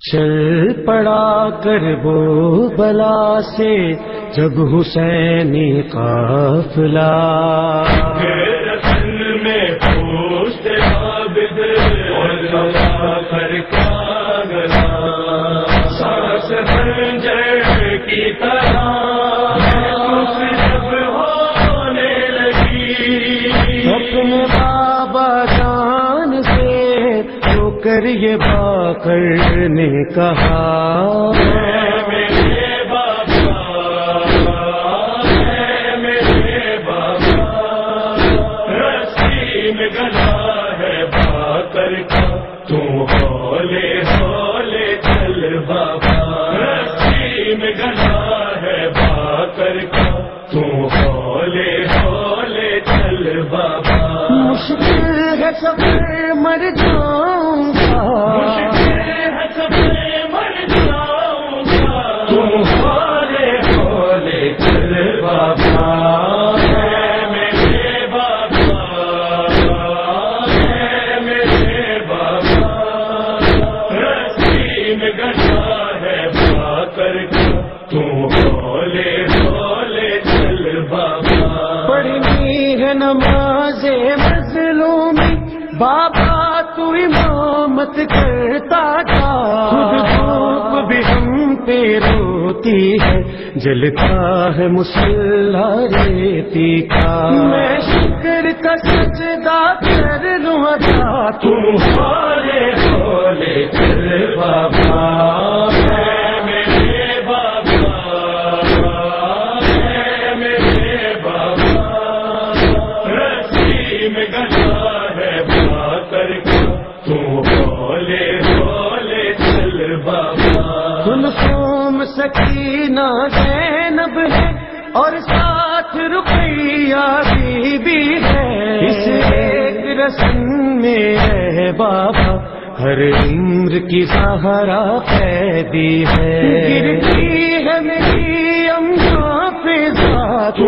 چل پڑا کر وہ بلا سے جب حسینی قافلہ۔ میں پوچھتے عابد اور کر کیا گلا سانس خنجر کی طرح کر یہ باکر نے کہا۔ میرے بابا میرے بابا رسی میں گلا ہے باکر کا تو ہولے ہولے چل بابا رسی میں گلا ہے باکر کا تو ہولے ہولے چل بابا مشکل ہے سب مر جاؤں تم چل میں تم چل بابا پڑھنی ہے نماز مظلومی بابا تو امامت کرتا تھا۔ خود دھوپ بھی ہم پہ روتی ہے جلتا ہے مسلح ریتی کا۔ میں شکر کا سجدہ کر لوں ادا۔ تم ہولے ہولے چل بابا۔ میرے بابا۔ میرے بابا۔ رسی میں گلا رسم میں ہے بابا، ہر عمر کی سہارا قیدی ہے۔ گرتی ہے میری اماں پہ ذات۔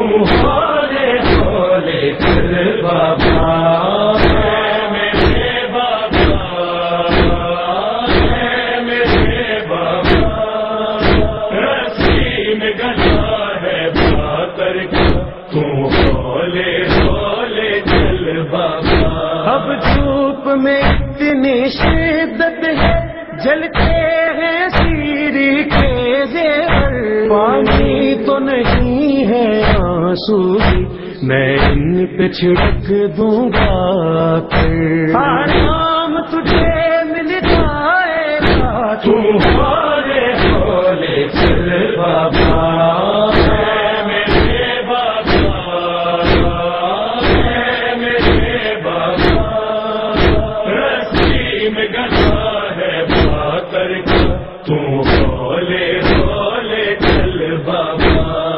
میں اتنی شدت ہے جلتے ہیں سیری کے زیور پانی تو نہیں ہے آنسو میں ان پہ چھڑک دوں گا پھر آرام تجھے مل جائے گا۔ تم ہولے ہولے چل بابا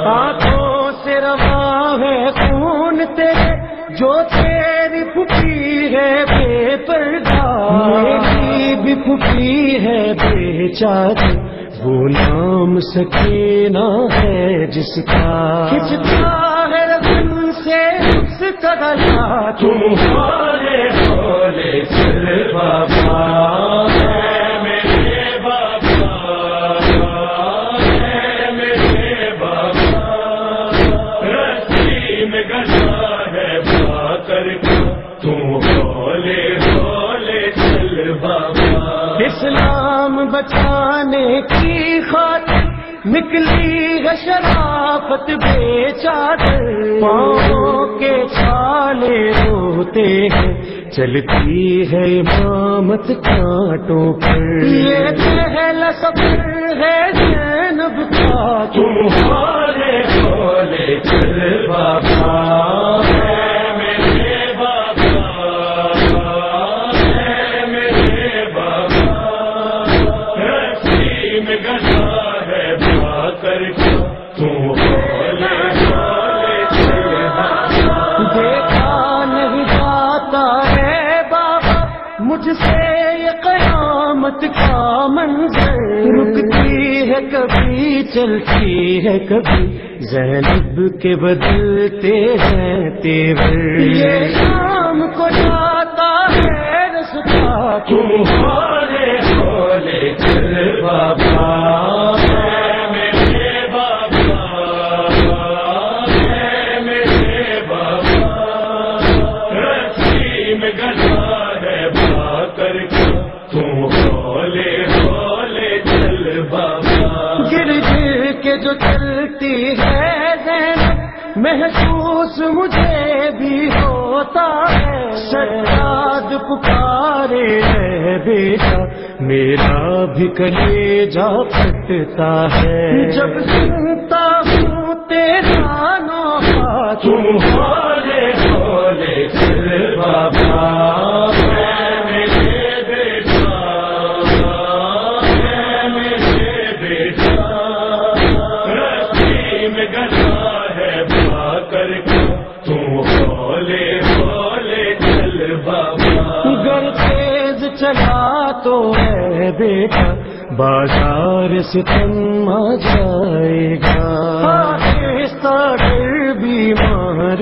آنکھوں سے روا ہے خون تیرے جو تیری پھوپھی ہے بے پردہ میری بھی پھوپھی ہے بے چار وہ نام سکینہ ہے جس کا۔ کھچتا ہے سے اس کا گلا ہولے چل بابا۔ بچانے کی خاطر نکلی ہے شرافت بے چادر۔ پاؤں کے چھالے روتے ہیں، چلتی ہے امامت کانٹوں پر۔ یہ پہلا سفر ہے زینب کا۔ تم ہولے چل بابا میں گلا ہے با کر بابا دیکھا نہیں جاتا ہے بابا مجھ سے یہ قیامت کا منظر۔ رکتی ہے کبھی چلتی ہے کبھی۔ زینب کے بدلتے ہیں تیور یہ شام کو جاتا ہے رستا۔ تم ہولے ہولے چل بابا۔ جو چلتی ہے زینب محسوس مجھے بھی ہوتا ہے۔ سجاد پکارے ہے بیٹا میرا بھی کلے جا پھٹتا ہے۔ جب سنتا ہوں تیرا تم چلا تو ہے بیٹا، بازار سے تم آ جائے گا۔ ڈر بھی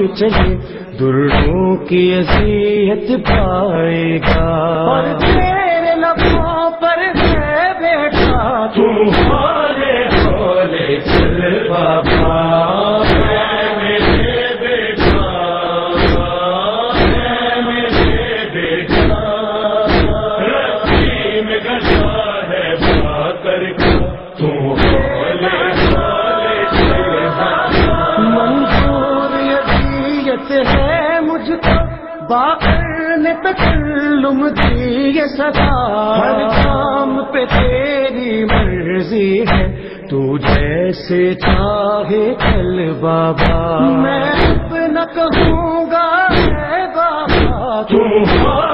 چلے، دردوں کی اذیت پائے گا۔ اور تیرے لبوں پر ہے بیٹا تم ہولے ہولے چل بابا۔ بیٹا بیٹا۔ نے تکلم دی یہ سدا ہر کام پہ تیری مرضی ہے تو جیسے چاہے چل بابا۔ میں اپنا کہوں گا اے بابا تم